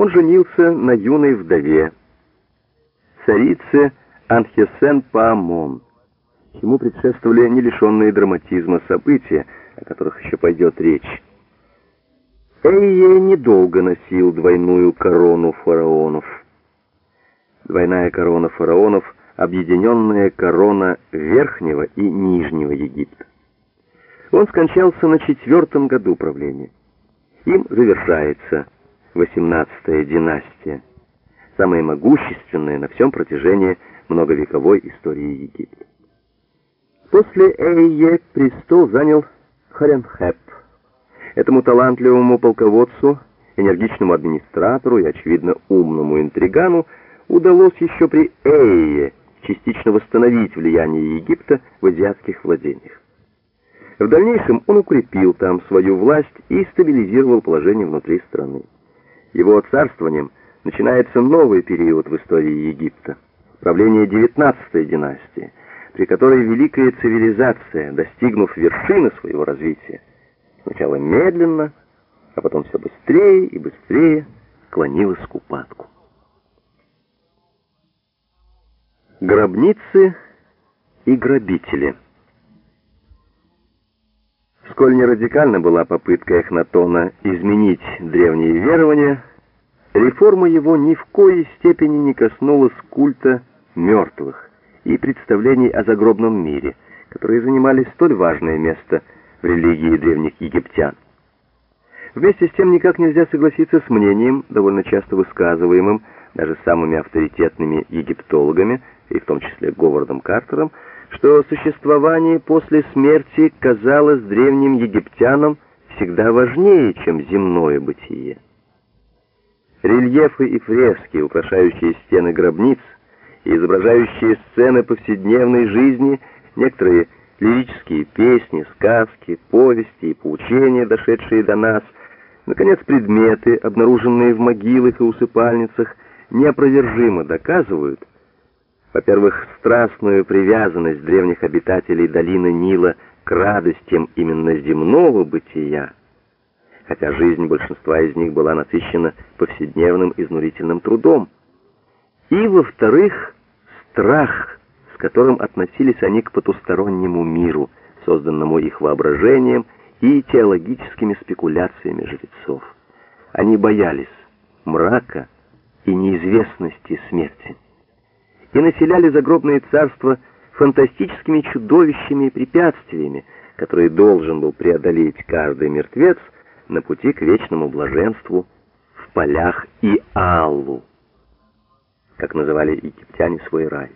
он женился на юной вдове, царице Анхесен Паамон. Ему предшествовали не лишенные драматизма события, о которых еще пойдет речь. Эйе недолго носил двойную корону фараонов. Двойная корона фараонов — объединенная корона Верхнего и Нижнего Египта. Он скончался на четвертом году правления. Им завершается 18-я династия, самая могущественная на всем протяжении многовековой истории Египта. После Эйе престол занял Харенхеп. Этому талантливому полководцу, энергичному администратору и, очевидно, умному интригану удалось еще при Эйе частично восстановить влияние Египта в азиатских владениях. В дальнейшем он укрепил там свою власть и стабилизировал положение внутри страны. Его царствованием начинается новый период в истории Египта, правление 19-й династии, при которой великая цивилизация, достигнув вершины своего развития, сначала медленно, а потом все быстрее и быстрее клонилась к упадку. Гробницы и грабители – Сколь не радикальна была попытка Эхнатона изменить древние верования, реформа его ни в коей степени не коснулась культа мертвых и представлений о загробном мире, которые занимали столь важное место в религии древних египтян. Вместе с тем никак нельзя согласиться с мнением, довольно часто высказываемым даже самыми авторитетными египтологами, и в том числе Говардом Картером, что существование после смерти казалось древним египтянам всегда важнее, чем земное бытие. Рельефы и фрески, украшающие стены гробниц и изображающие сцены повседневной жизни, некоторые лирические песни, сказки, повести и поучения, дошедшие до нас, наконец, предметы, обнаруженные в могилах и усыпальницах, неопровержимо доказывают, во-первых, страстную привязанность древних обитателей долины Нила к радостям именно земного бытия, хотя жизнь большинства из них была насыщена повседневным изнурительным трудом. И, во-вторых, страх, с которым относились они к потустороннему миру, созданному их воображением и теологическими спекуляциями жрецов. Они боялись мрака и неизвестности смерти и населяли загробное царство фантастическими чудовищами и препятствиями, которые должен был преодолеть каждый мертвец на пути к вечному блаженству в полях и Аллу, как называли египтяне свой рай.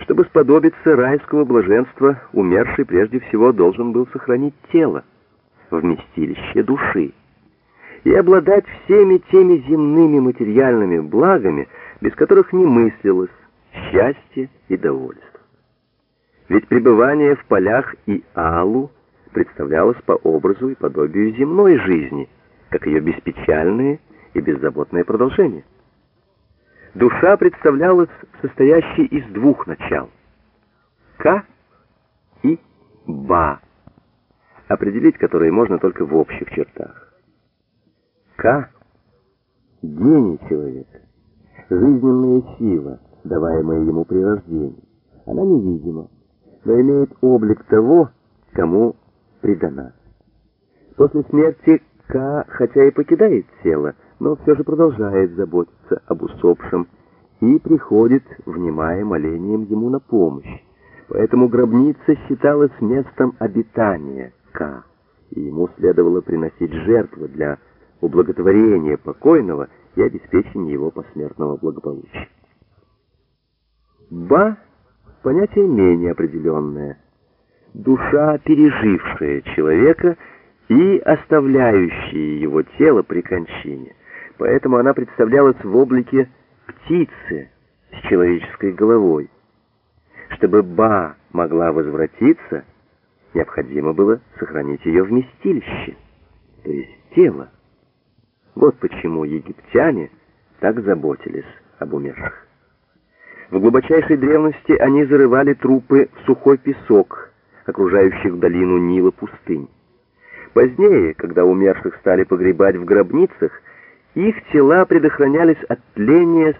Чтобы сподобиться райского блаженства, умерший прежде всего должен был сохранить тело, вместилище души, и обладать всеми теми земными материальными благами, без которых не мыслилось счастье и довольство. Ведь пребывание в полях и алу представлялось по образу и подобию земной жизни, как ее беспечальное и беззаботное продолжение. Душа представлялась состоящей из двух начал — К и Ба, определить которые можно только в общих чертах. К — гений человека жизненная сила, даваемая ему при рождении. Она невидима, но имеет облик того, кому предана. После смерти К, хотя и покидает тело, но все же продолжает заботиться об усопшем и приходит, внимая молением ему на помощь. Поэтому гробница считалась местом обитания К, и ему следовало приносить жертвы для ублаготворения покойного и обеспечения его посмертного благополучия. Ба — понятие менее определенное. Душа, пережившая человека и оставляющая его тело при кончине. Поэтому она представлялась в облике птицы с человеческой головой. Чтобы Ба могла возвратиться, необходимо было сохранить ее вместилище, то есть тело. Вот почему египтяне так заботились об умерших. В глубочайшей древности они зарывали трупы в сухой песок, окружающих долину Нила пустынь. Позднее, когда умерших стали погребать в гробницах, Их тела предохранялись от тления